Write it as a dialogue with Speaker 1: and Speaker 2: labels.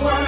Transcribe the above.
Speaker 1: one.